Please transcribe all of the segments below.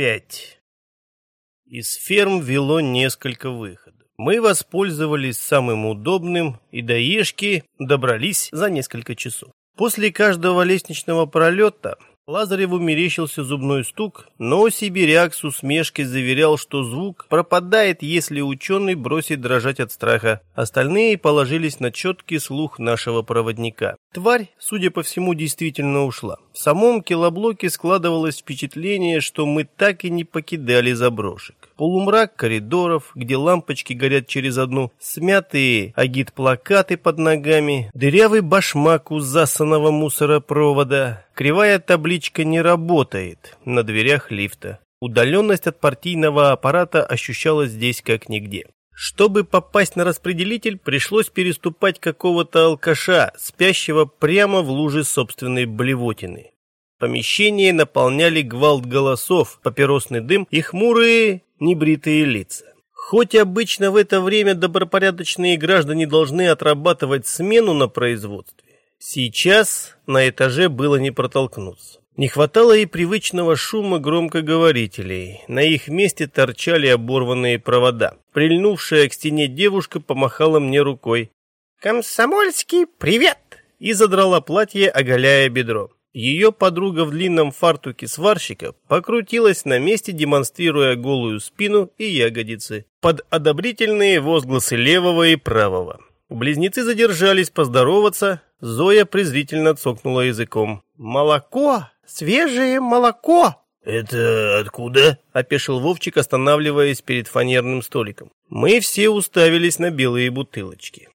Пять. Из ферм вело несколько выходов. Мы воспользовались самым удобным и до Ешки добрались за несколько часов. После каждого лестничного пролета Лазареву мерещился зубной стук, но сибиряк с усмешкой заверял, что звук пропадает, если ученый бросит дрожать от страха. Остальные положились на четкий слух нашего проводника. Тварь, судя по всему, действительно ушла. В самом килоблоке складывалось впечатление, что мы так и не покидали заброшек. Полумрак коридоров, где лампочки горят через одну, смятые агит-плакаты под ногами, дырявый башмак у засанного мусоропровода, кривая табличка «Не работает» на дверях лифта. Удаленность от партийного аппарата ощущалась здесь как нигде. Чтобы попасть на распределитель, пришлось переступать какого-то алкаша, спящего прямо в луже собственной блевотины. Помещение наполняли гвалт голосов, папиросный дым и хмурые небритые лица. Хоть обычно в это время добропорядочные граждане должны отрабатывать смену на производстве, сейчас на этаже было не протолкнуться. Не хватало и привычного шума громкоговорителей. На их месте торчали оборванные провода. Прильнувшая к стене девушка помахала мне рукой. «Комсомольский привет!» и задрала платье, оголяя бедро. Ее подруга в длинном фартуке сварщика покрутилась на месте, демонстрируя голую спину и ягодицы, под одобрительные возгласы левого и правого. Близнецы задержались поздороваться, Зоя презрительно цокнула языком. «Молоко! Свежее молоко!» «Это откуда?» – опешил Вовчик, останавливаясь перед фанерным столиком. Мы все уставились на белые бутылочки.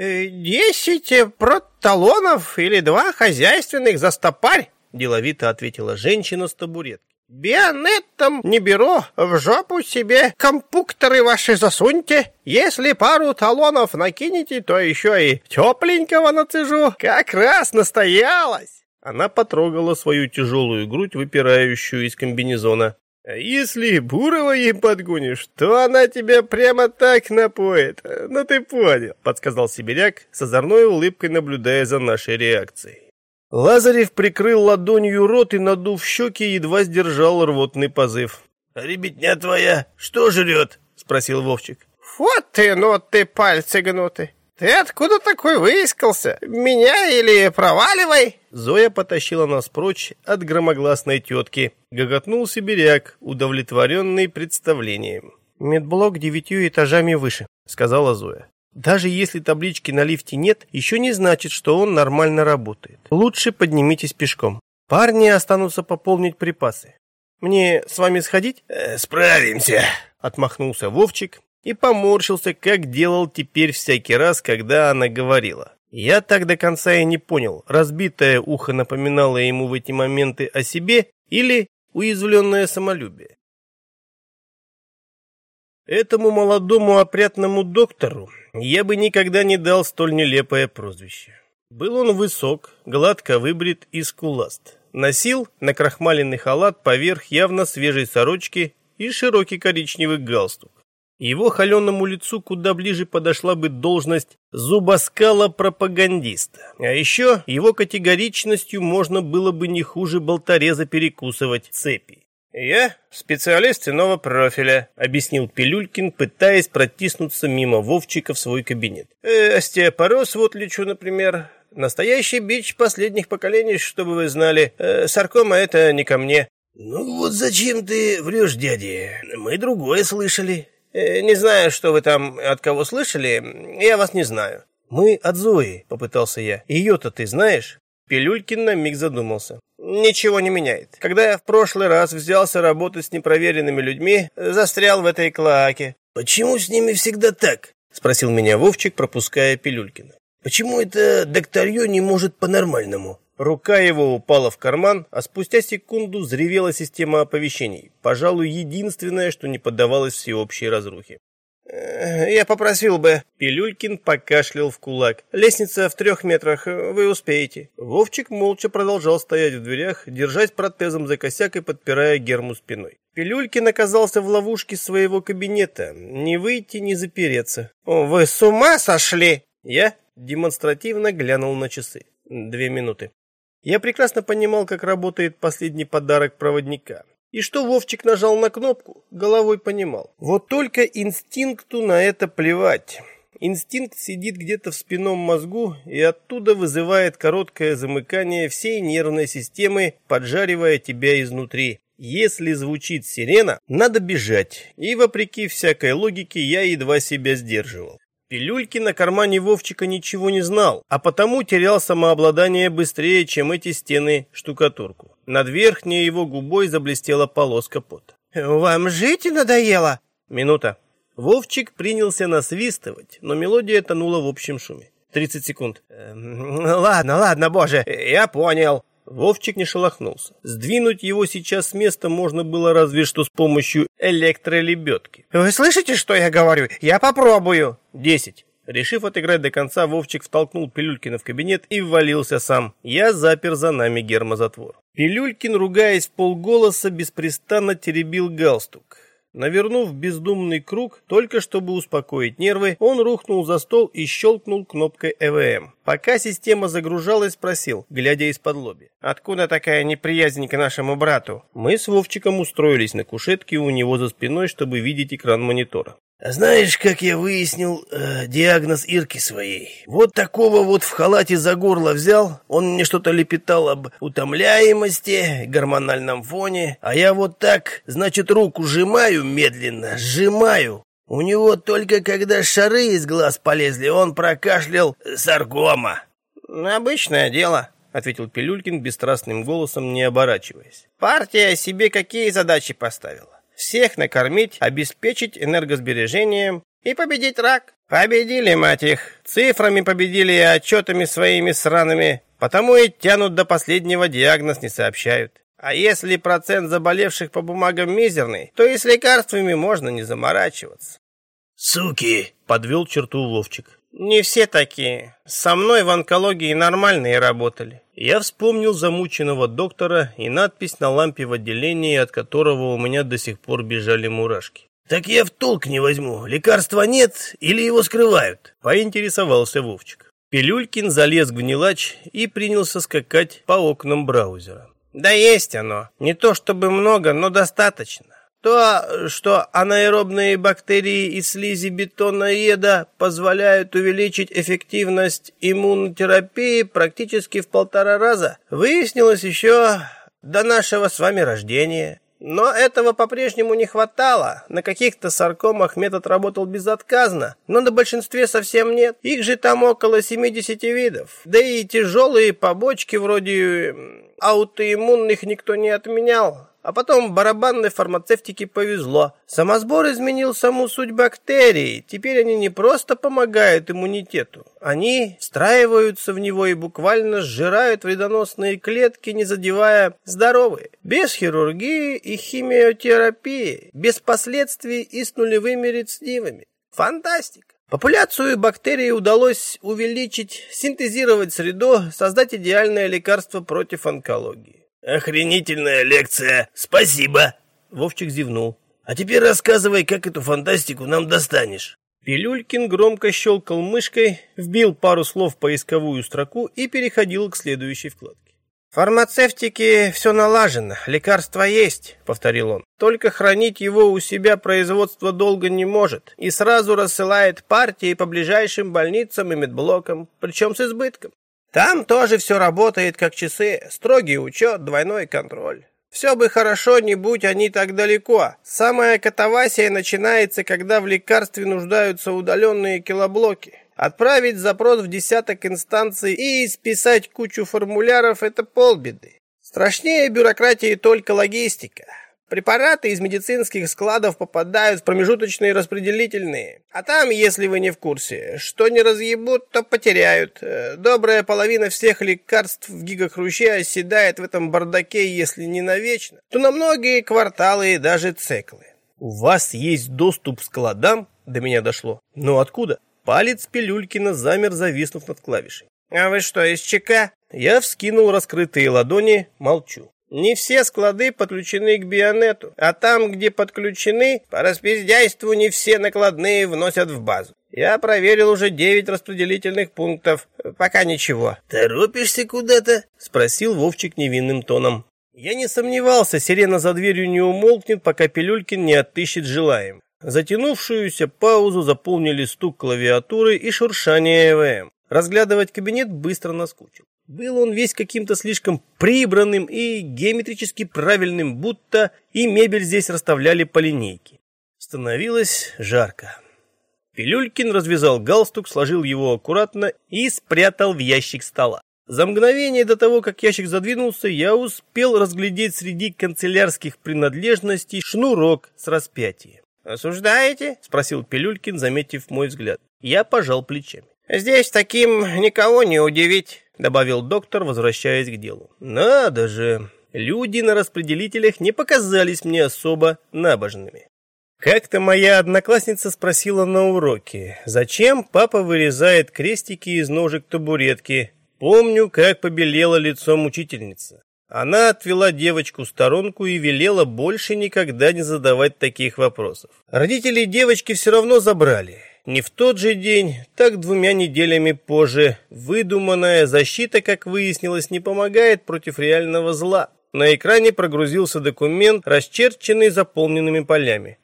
Э, «Десять проталонов или два хозяйственных за стопарь», — деловито ответила женщина с табуретки. «Бионеттом не беру, в жопу себе компукторы ваши засуньте. Если пару талонов накинете, то еще и тепленького нацежу. Как раз настоялась!» Она потрогала свою тяжелую грудь, выпирающую из комбинезона. Если Бурова ей подгонишь, то она тебя прямо так напоит. Ну ты понял, подсказал сибиряк, с озорной улыбкой наблюдая за нашей реакцией. Лазарев прикрыл ладонью рот и, надув щеки, едва сдержал рвотный позыв. «А ребятня твоя что жрет?» — спросил Вовчик. «Вот ты, ну ты, пальцы гнуты! Ты откуда такой выискался? Меня или проваливай?» Зоя потащила нас прочь от громогласной тетки. Гоготнул сибиряк, удовлетворенный представлением. «Медблок девятью этажами выше», — сказала Зоя. «Даже если таблички на лифте нет, еще не значит, что он нормально работает. Лучше поднимитесь пешком. Парни останутся пополнить припасы. Мне с вами сходить?» э, «Справимся», — отмахнулся Вовчик и поморщился, как делал теперь всякий раз, когда она говорила. Я так до конца и не понял, разбитое ухо напоминало ему в эти моменты о себе или уязвленное самолюбие. Этому молодому опрятному доктору я бы никогда не дал столь нелепое прозвище. Был он высок, гладко выбрит и скуласт. Носил накрахмаленный халат поверх явно свежей сорочки и широкий коричневый галстук. Его холеному лицу куда ближе подошла бы должность зубоскала-пропагандиста. А еще его категоричностью можно было бы не хуже болтореза перекусывать цепи. «Я специалист иного профиля», — объяснил Пилюлькин, пытаясь протиснуться мимо Вовчика в свой кабинет. «Э, «Остеопороз вот лечу, например. Настоящий бич последних поколений, чтобы вы знали. Э, саркома — это не ко мне». «Ну вот зачем ты врешь, дядя? Мы другое слышали». Э, «Не знаю, что вы там от кого слышали, я вас не знаю». «Мы от Зои», — попытался я. «Ее-то ты знаешь?» Пилюлькин на миг задумался. «Ничего не меняет. Когда я в прошлый раз взялся работать с непроверенными людьми, застрял в этой клаке». «Почему с ними всегда так?» — спросил меня Вовчик, пропуская Пилюлькина. «Почему это докторье не может по-нормальному?» Рука его упала в карман, а спустя секунду взревела система оповещений. Пожалуй, единственное, что не поддавалось всеобщей разрухе. «Я попросил бы...» Пилюлькин покашлял в кулак. «Лестница в трех метрах. Вы успеете». Вовчик молча продолжал стоять в дверях, держась протезом за косяк и подпирая герму спиной. Пилюлькин оказался в ловушке своего кабинета. Не выйти, не запереться. «О, вы с ума сошли?» Я демонстративно глянул на часы. Две минуты. Я прекрасно понимал, как работает последний подарок проводника. И что Вовчик нажал на кнопку, головой понимал. Вот только инстинкту на это плевать. Инстинкт сидит где-то в спинном мозгу и оттуда вызывает короткое замыкание всей нервной системы, поджаривая тебя изнутри. Если звучит сирена, надо бежать. И вопреки всякой логике я едва себя сдерживал. Пилюльки на кармане Вовчика ничего не знал, а потому терял самообладание быстрее, чем эти стены штукатурку. Над верхней его губой заблестела полоска пота. «Вам жить надоело?» Минута. Вовчик принялся насвистывать, но мелодия тонула в общем шуме. 30 секунд. «Эм, «Ладно, ладно, боже, я понял». Вовчик не шелохнулся. Сдвинуть его сейчас с места можно было разве что с помощью электролебедки. «Вы слышите, что я говорю? Я попробую». «Десять». Решив отыграть до конца, Вовчик втолкнул Пилюлькина в кабинет и ввалился сам. Я запер за нами гермозатвор. Пилюлькин, ругаясь в полголоса, беспрестанно теребил галстук. Навернув бездумный круг, только чтобы успокоить нервы, он рухнул за стол и щелкнул кнопкой ЭВМ. Пока система загружалась, спросил, глядя из-под лоби. «Откуда такая неприязнь к нашему брату?» Мы с Вовчиком устроились на кушетке у него за спиной, чтобы видеть экран монитора. Знаешь, как я выяснил э, диагноз Ирки своей? Вот такого вот в халате за горло взял, он мне что-то лепетал об утомляемости, гормональном фоне, а я вот так, значит, руку сжимаю медленно, сжимаю. У него только когда шары из глаз полезли, он прокашлял саркома. «Обычное дело», — ответил Пилюлькин бесстрастным голосом, не оборачиваясь. «Партия себе какие задачи поставила? Всех накормить, обеспечить энергосбережением и победить рак. Победили, мать их. Цифрами победили и отчетами своими сраными. Потому и тянут до последнего диагноз не сообщают. А если процент заболевших по бумагам мизерный, то и с лекарствами можно не заморачиваться. «Суки!» — подвел черту Вовчик. Не все такие. Со мной в онкологии нормальные работали. Я вспомнил замученного доктора и надпись на лампе в отделении, от которого у меня до сих пор бежали мурашки. «Так я в толк не возьму. Лекарства нет или его скрывают?» — поинтересовался Вовчик. Пилюлькин залез в гнилач и принялся скакать по окнам браузера. «Да есть оно. Не то чтобы много, но достаточно. То, что анаэробные бактерии из слизи бетоноеда позволяют увеличить эффективность иммунотерапии практически в полтора раза, выяснилось еще до нашего с вами рождения. Но этого по-прежнему не хватало. На каких-то саркомах метод работал безотказно, но на большинстве совсем нет. Их же там около 70 видов. Да и тяжелые побочки вроде аутоиммунных никто не отменял. А потом барабанной фармацевтике повезло. Самосбор изменил саму суть бактерий. Теперь они не просто помогают иммунитету. Они встраиваются в него и буквально сжирают вредоносные клетки, не задевая здоровые. Без хирургии и химиотерапии. Без последствий и с нулевыми рецидивами. Фантастика. Популяцию бактерий удалось увеличить, синтезировать среду, создать идеальное лекарство против онкологии. Охренительная лекция. Спасибо. Вовчик зевнул. А теперь рассказывай, как эту фантастику нам достанешь. Пилюлькин громко щелкал мышкой, вбил пару слов в поисковую строку и переходил к следующей вкладке. «Фармацевтики все налажено, лекарство есть», — повторил он. «Только хранить его у себя производство долго не может и сразу рассылает партии по ближайшим больницам и медблокам, причем с избытком. Там тоже все работает как часы, строгий учет, двойной контроль. Все бы хорошо, не будь они так далеко. Самая катавасия начинается, когда в лекарстве нуждаются удаленные килоблоки. Отправить запрос в десяток инстанций и исписать кучу формуляров – это полбеды. Страшнее бюрократии только логистика. Препараты из медицинских складов попадают в промежуточные распределительные. А там, если вы не в курсе, что не разъебут, то потеряют. Э, добрая половина всех лекарств в гигахруще оседает в этом бардаке, если не навечно, то на многие кварталы и даже циклы. У вас есть доступ к складам? До меня дошло. Но откуда? Палец Пилюлькина замер, зависнув над клавишей. А вы что, из ЧК? Я вскинул раскрытые ладони, молчу. Не все склады подключены к Бионету, а там, где подключены, по распиздяйству не все накладные вносят в базу. Я проверил уже девять распределительных пунктов. Пока ничего. Торопишься куда-то? Спросил Вовчик невинным тоном. Я не сомневался, сирена за дверью не умолкнет, пока Пилюлькин не отыщет желаем. Затянувшуюся паузу заполнили стук клавиатуры и шуршание ЭВМ. Разглядывать кабинет быстро наскучил. Был он весь каким-то слишком прибранным и геометрически правильным, будто и мебель здесь расставляли по линейке. Становилось жарко. Пилюлькин развязал галстук, сложил его аккуратно и спрятал в ящик стола. За мгновение до того, как ящик задвинулся, я успел разглядеть среди канцелярских принадлежностей шнурок с распятием. «Осуждаете?» — спросил Пилюлькин, заметив мой взгляд. Я пожал плечами. «Здесь таким никого не удивить», — добавил доктор, возвращаясь к делу. «Надо же! Люди на распределителях не показались мне особо набожными. Как-то моя одноклассница спросила на уроке, зачем папа вырезает крестики из ножек табуретки. Помню, как побелело лицом учительница. Она отвела девочку в сторонку и велела больше никогда не задавать таких вопросов. Родители девочки все равно забрали. Не в тот же день, так двумя неделями позже. Выдуманная защита, как выяснилось, не помогает против реального зла. На экране прогрузился документ, расчерченный заполненными полями.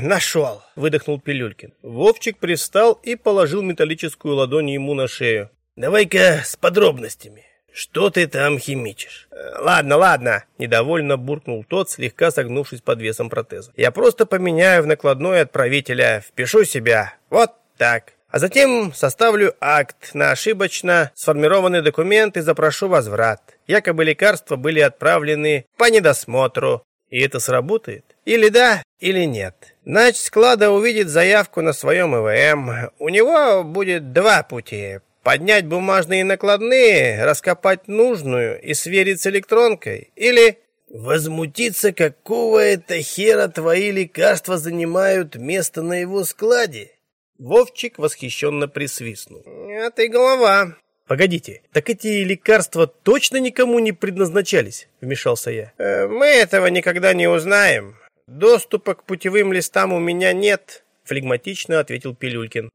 «Нашел!» — выдохнул Пилюлькин. Вовчик пристал и положил металлическую ладонь ему на шею. «Давай-ка с подробностями. Что ты там химичишь?» э, «Ладно, ладно», — недовольно буркнул тот, слегка согнувшись под весом протеза. «Я просто поменяю в накладной отправителя, впишу себя. Вот так. А затем составлю акт на ошибочно сформированный документ и запрошу возврат. Якобы лекарства были отправлены по недосмотру. И это сработает? Или да, или нет. Значит, склада увидит заявку на своем ИВМ. У него будет два пути. Поднять бумажные накладные, раскопать нужную и сверить с электронкой. Или возмутиться, какого это хера твои лекарства занимают место на его складе. Вовчик восхищенно присвистнул. «Это и голова». «Погодите, так эти лекарства точно никому не предназначались?» — вмешался я. Э, «Мы этого никогда не узнаем. Доступа к путевым листам у меня нет», — флегматично ответил Пилюлькин.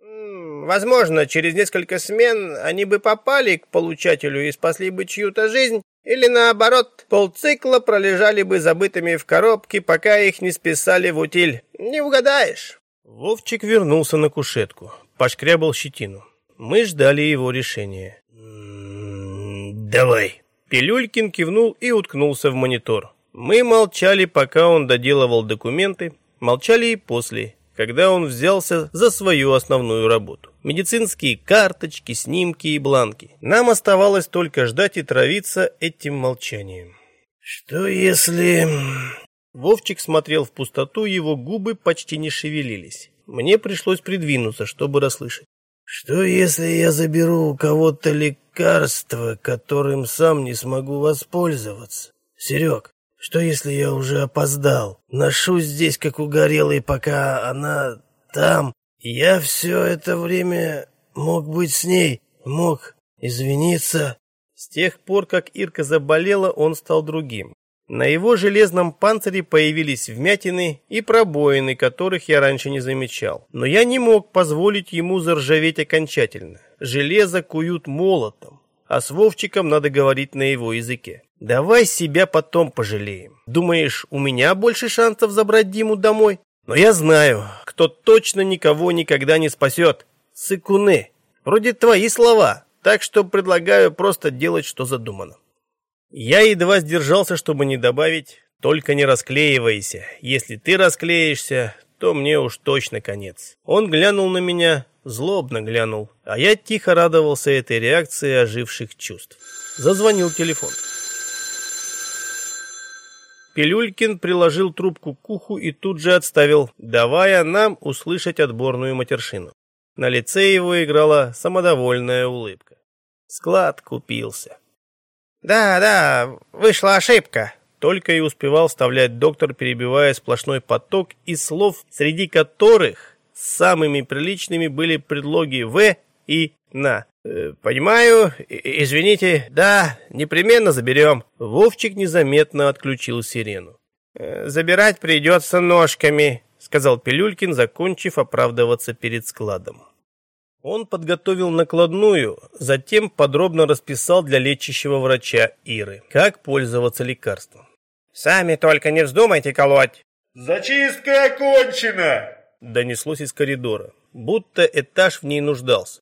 Возможно, через несколько смен они бы попали к получателю и спасли бы чью-то жизнь, или наоборот, полцикла пролежали бы забытыми в коробке, пока их не списали в утиль. Не угадаешь. Вовчик вернулся на кушетку, пошкрябал щетину. Мы ждали его решения. «Давай». Пилюлькин кивнул и уткнулся в монитор. Мы молчали, пока он доделывал документы, молчали и после, когда он взялся за свою основную работу медицинские карточки, снимки и бланки. Нам оставалось только ждать и травиться этим молчанием. «Что если...» Вовчик смотрел в пустоту, его губы почти не шевелились. Мне пришлось придвинуться, чтобы расслышать. «Что если я заберу у кого-то лекарство, которым сам не смогу воспользоваться? Серег, что если я уже опоздал? Ношусь здесь, как угорелый, пока она там, я все это время мог быть с ней, мог извиниться. С тех пор, как Ирка заболела, он стал другим. На его железном панцире появились вмятины и пробоины, которых я раньше не замечал. Но я не мог позволить ему заржаветь окончательно. Железо куют молотом, а с Вовчиком надо говорить на его языке. Давай себя потом пожалеем. Думаешь, у меня больше шансов забрать Диму домой? Но я знаю, кто точно никого никогда не спасет. Сыкуны. Вроде твои слова. Так что предлагаю просто делать, что задумано. Я едва сдержался, чтобы не добавить «Только не расклеивайся. Если ты расклеишься, то мне уж точно конец». Он глянул на меня, злобно глянул, а я тихо радовался этой реакции оживших чувств. Зазвонил телефон. Пилюлькин приложил трубку к уху и тут же отставил, давая нам услышать отборную матершину. На лице его играла самодовольная улыбка. Склад купился. «Да, да, вышла ошибка», только и успевал вставлять доктор, перебивая сплошной поток из слов, среди которых самыми приличными были предлоги «в» и «на». Э, «Понимаю, извините, да, непременно заберем». Вовчик незаметно отключил сирену. Э, «Забирать придется ножками», — сказал Пилюлькин, закончив оправдываться перед складом. Он подготовил накладную, затем подробно расписал для лечащего врача Иры, как пользоваться лекарством. «Сами только не вздумайте колоть!» «Зачистка окончена!» Донеслось из коридора, будто этаж в ней нуждался.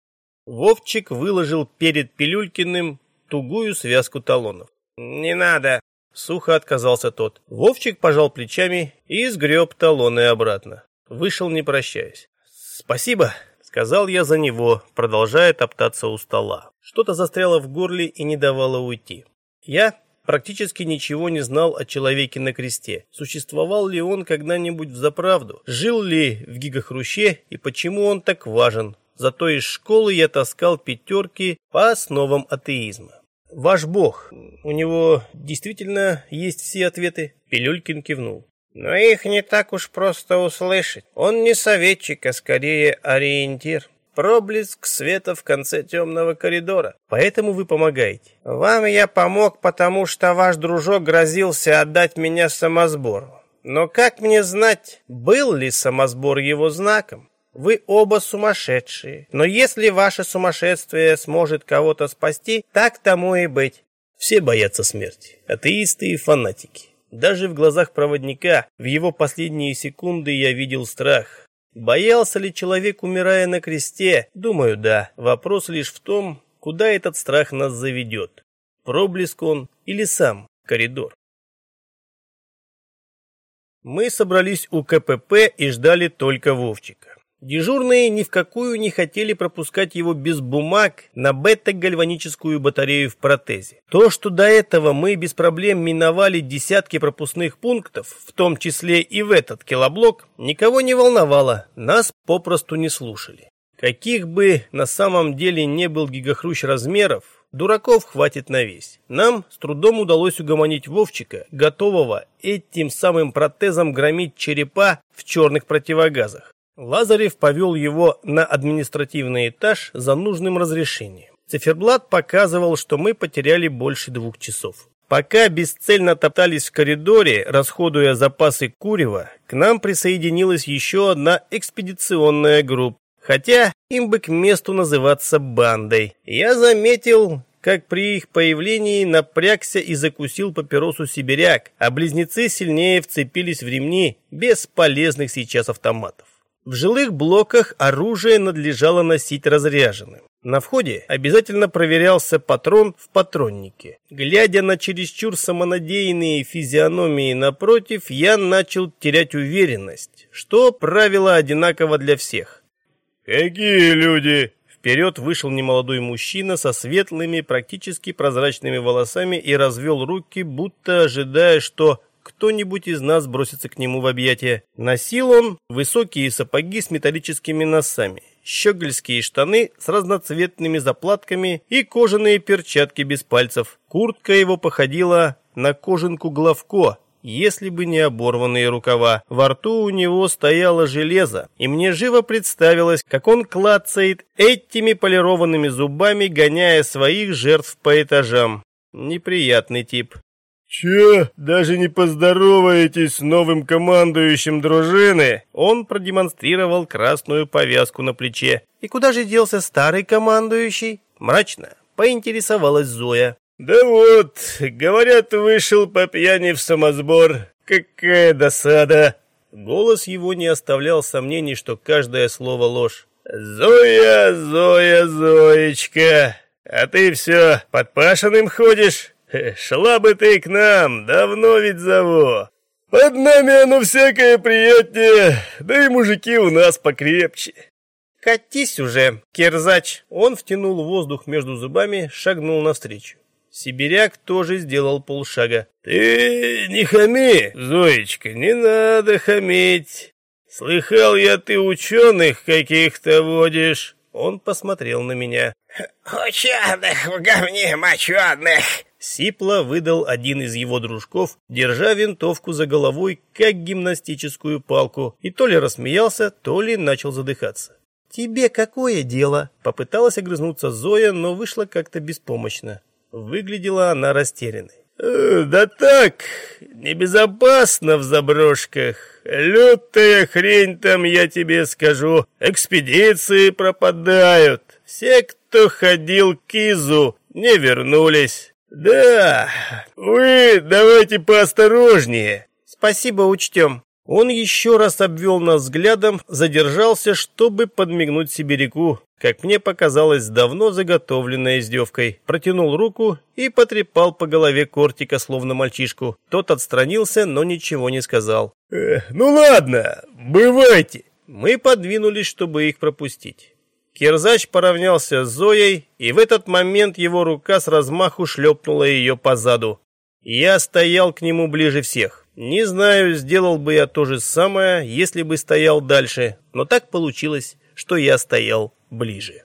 Вовчик выложил перед Пилюлькиным тугую связку талонов. «Не надо!» Сухо отказался тот. Вовчик пожал плечами и сгреб талоны обратно. Вышел, не прощаясь. «Спасибо», — сказал я за него, продолжая топтаться у стола. Что-то застряло в горле и не давало уйти. Я практически ничего не знал о человеке на кресте. Существовал ли он когда-нибудь в заправду? Жил ли в гигахруще и почему он так важен? Зато из школы я таскал пятерки по основам атеизма. Ваш бог, у него действительно есть все ответы? Пилюлькин кивнул. Но их не так уж просто услышать. Он не советчик, а скорее ориентир. Проблеск света в конце темного коридора. Поэтому вы помогаете. Вам я помог, потому что ваш дружок грозился отдать меня самосбору. Но как мне знать, был ли самосбор его знаком? Вы оба сумасшедшие. Но если ваше сумасшествие сможет кого-то спасти, так тому и быть. Все боятся смерти. Атеисты и фанатики. Даже в глазах проводника в его последние секунды я видел страх. Боялся ли человек, умирая на кресте? Думаю, да. Вопрос лишь в том, куда этот страх нас заведет. Проблеск он или сам коридор. Мы собрались у КПП и ждали только Вовчика. Дежурные ни в какую не хотели пропускать его без бумаг на бета-гальваническую батарею в протезе. То, что до этого мы без проблем миновали десятки пропускных пунктов, в том числе и в этот килоблок, никого не волновало, нас попросту не слушали. Каких бы на самом деле не был гигахрущ размеров, дураков хватит на весь. Нам с трудом удалось угомонить Вовчика, готового этим самым протезом громить черепа в черных противогазах. Лазарев повел его на административный этаж за нужным разрешением. Циферблат показывал, что мы потеряли больше двух часов. Пока бесцельно топтались в коридоре, расходуя запасы курева, к нам присоединилась еще одна экспедиционная группа. Хотя им бы к месту называться бандой. Я заметил, как при их появлении напрягся и закусил папиросу сибиряк, а близнецы сильнее вцепились в ремни бесполезных сейчас автоматов. В жилых блоках оружие надлежало носить разряженным. На входе обязательно проверялся патрон в патроннике. Глядя на чересчур самонадеянные физиономии напротив, я начал терять уверенность, что правило одинаково для всех. «Какие люди?» Вперед вышел немолодой мужчина со светлыми, практически прозрачными волосами и развел руки, будто ожидая, что кто-нибудь из нас бросится к нему в объятия. Носил он высокие сапоги с металлическими носами, щегольские штаны с разноцветными заплатками и кожаные перчатки без пальцев. Куртка его походила на кожанку Главко, если бы не оборванные рукава. Во рту у него стояло железо, и мне живо представилось, как он клацает этими полированными зубами, гоняя своих жертв по этажам. Неприятный тип. «Че, даже не поздороваетесь с новым командующим дружины?» Он продемонстрировал красную повязку на плече. «И куда же делся старый командующий?» Мрачно поинтересовалась Зоя. «Да вот, говорят, вышел по пьяни в самосбор. Какая досада!» Голос его не оставлял сомнений, что каждое слово ложь. «Зоя, Зоя, Зоечка, а ты все под Пашиным ходишь?» Шла бы ты к нам, давно ведь зову. Под нами оно всякое приятнее, да и мужики у нас покрепче. Катись уже, кирзач. Он втянул воздух между зубами, шагнул навстречу. Сибиряк тоже сделал полшага. Ты не хами, Зоечка, не надо хамить. Слыхал я, ты ученых каких-то водишь. Он посмотрел на меня. «Ученых в говне моченых!» Сипло выдал один из его дружков, держа винтовку за головой, как гимнастическую палку, и то ли рассмеялся, то ли начал задыхаться. «Тебе какое дело?» Попыталась огрызнуться Зоя, но вышла как-то беспомощно. Выглядела она растерянной. Э, «Да так, небезопасно в заброшках. Лютая хрень там, я тебе скажу. Экспедиции пропадают. Все, кто ходил к Изу, не вернулись. Да, вы давайте поосторожнее». «Спасибо, учтем». Он еще раз обвел нас взглядом, задержался, чтобы подмигнуть сибиряку, как мне показалось, давно заготовленной издевкой. Протянул руку и потрепал по голове Кортика, словно мальчишку. Тот отстранился, но ничего не сказал. «Э, «Ну ладно, бывайте!» Мы подвинулись, чтобы их пропустить. Кирзач поравнялся с Зоей, и в этот момент его рука с размаху шлепнула ее по заду. Я стоял к нему ближе всех. Не знаю, сделал бы я то же самое, если бы стоял дальше, но так получилось, что я стоял ближе.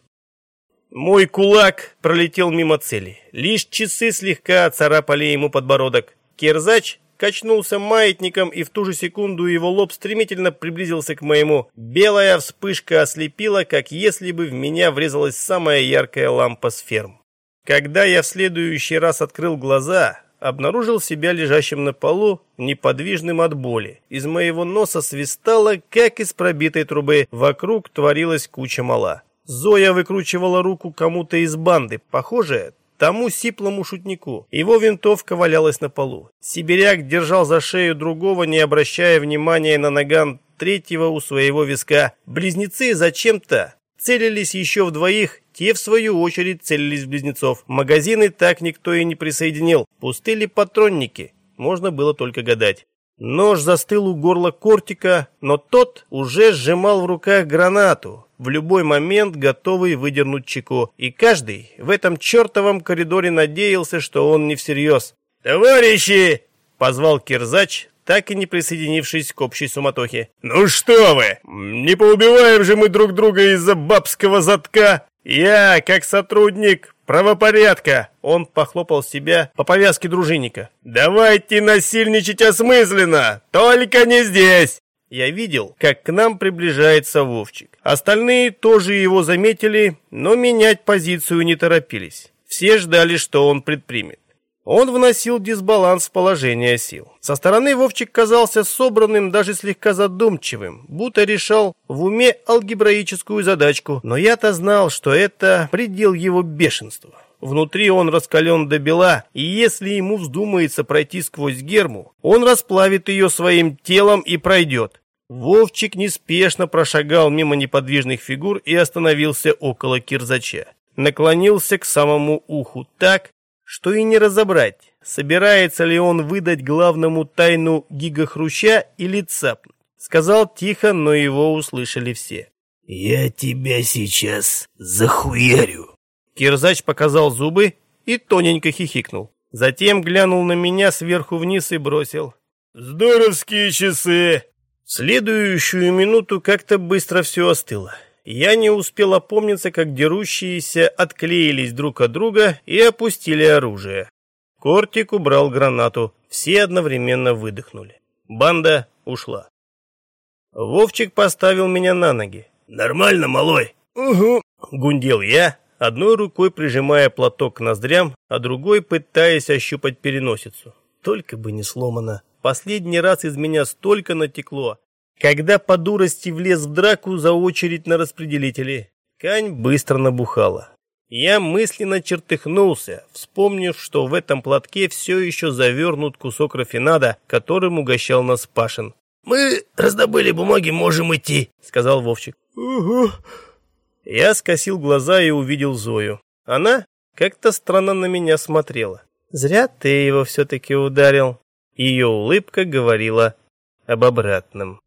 Мой кулак пролетел мимо цели. Лишь часы слегка царапали ему подбородок. Кирзач качнулся маятником, и в ту же секунду его лоб стремительно приблизился к моему. Белая вспышка ослепила, как если бы в меня врезалась самая яркая лампа с ферм. Когда я в следующий раз открыл глаза, обнаружил себя лежащим на полу, неподвижным от боли. Из моего носа свистало, как из пробитой трубы. Вокруг творилась куча мала. Зоя выкручивала руку кому-то из банды, похоже, тому сиплому шутнику. Его винтовка валялась на полу. Сибиряк держал за шею другого, не обращая внимания на наган третьего у своего виска. Близнецы зачем-то целились еще в двоих, те, в свою очередь, целились в близнецов. Магазины так никто и не присоединил. Пустые патронники? Можно было только гадать. Нож застыл у горла кортика, но тот уже сжимал в руках гранату, в любой момент готовый выдернуть чеку. И каждый в этом чертовом коридоре надеялся, что он не всерьез. «Товарищи!» — позвал Кирзач, так и не присоединившись к общей суматохе. «Ну что вы! Не поубиваем же мы друг друга из-за бабского затка!» «Я, как сотрудник правопорядка!» Он похлопал себя по повязке дружинника. «Давайте насильничать осмысленно! Только не здесь!» Я видел, как к нам приближается Вовчик. Остальные тоже его заметили, но менять позицию не торопились. Все ждали, что он предпримет. Он вносил дисбаланс в положение сил. Со стороны Вовчик казался собранным, даже слегка задумчивым, будто решал в уме алгебраическую задачку, но я-то знал, что это предел его бешенства. Внутри он раскален до бела, и если ему вздумается пройти сквозь герму, он расплавит ее своим телом и пройдет. Вовчик неспешно прошагал мимо неподвижных фигур и остановился около кирзача. Наклонился к самому уху так, что и не разобрать, собирается ли он выдать главному тайну гигахруща или цапнуть. Сказал тихо, но его услышали все. «Я тебя сейчас захуярю». Кирзач показал зубы и тоненько хихикнул. Затем глянул на меня сверху вниз и бросил. «Здоровские часы!» В следующую минуту как-то быстро все остыло. Я не успел опомниться, как дерущиеся отклеились друг от друга и опустили оружие. Кортик убрал гранату, все одновременно выдохнули. Банда ушла. Вовчик поставил меня на ноги. «Нормально, малой?» «Угу», — гундел я, одной рукой прижимая платок к ноздрям, а другой пытаясь ощупать переносицу. Только бы не сломано. Последний раз из меня столько натекло, когда по дурости влез в драку за очередь на распределители, Кань быстро набухала. Я мысленно чертыхнулся, вспомнив, что в этом платке все еще завернут кусок рафинада, которым угощал нас Пашин. «Мы раздобыли бумаги, можем идти», — сказал Вовчик. «Угу». Я скосил глаза и увидел Зою. Она как-то странно на меня смотрела. «Зря ты его все-таки ударил». Ее улыбка говорила об обратном.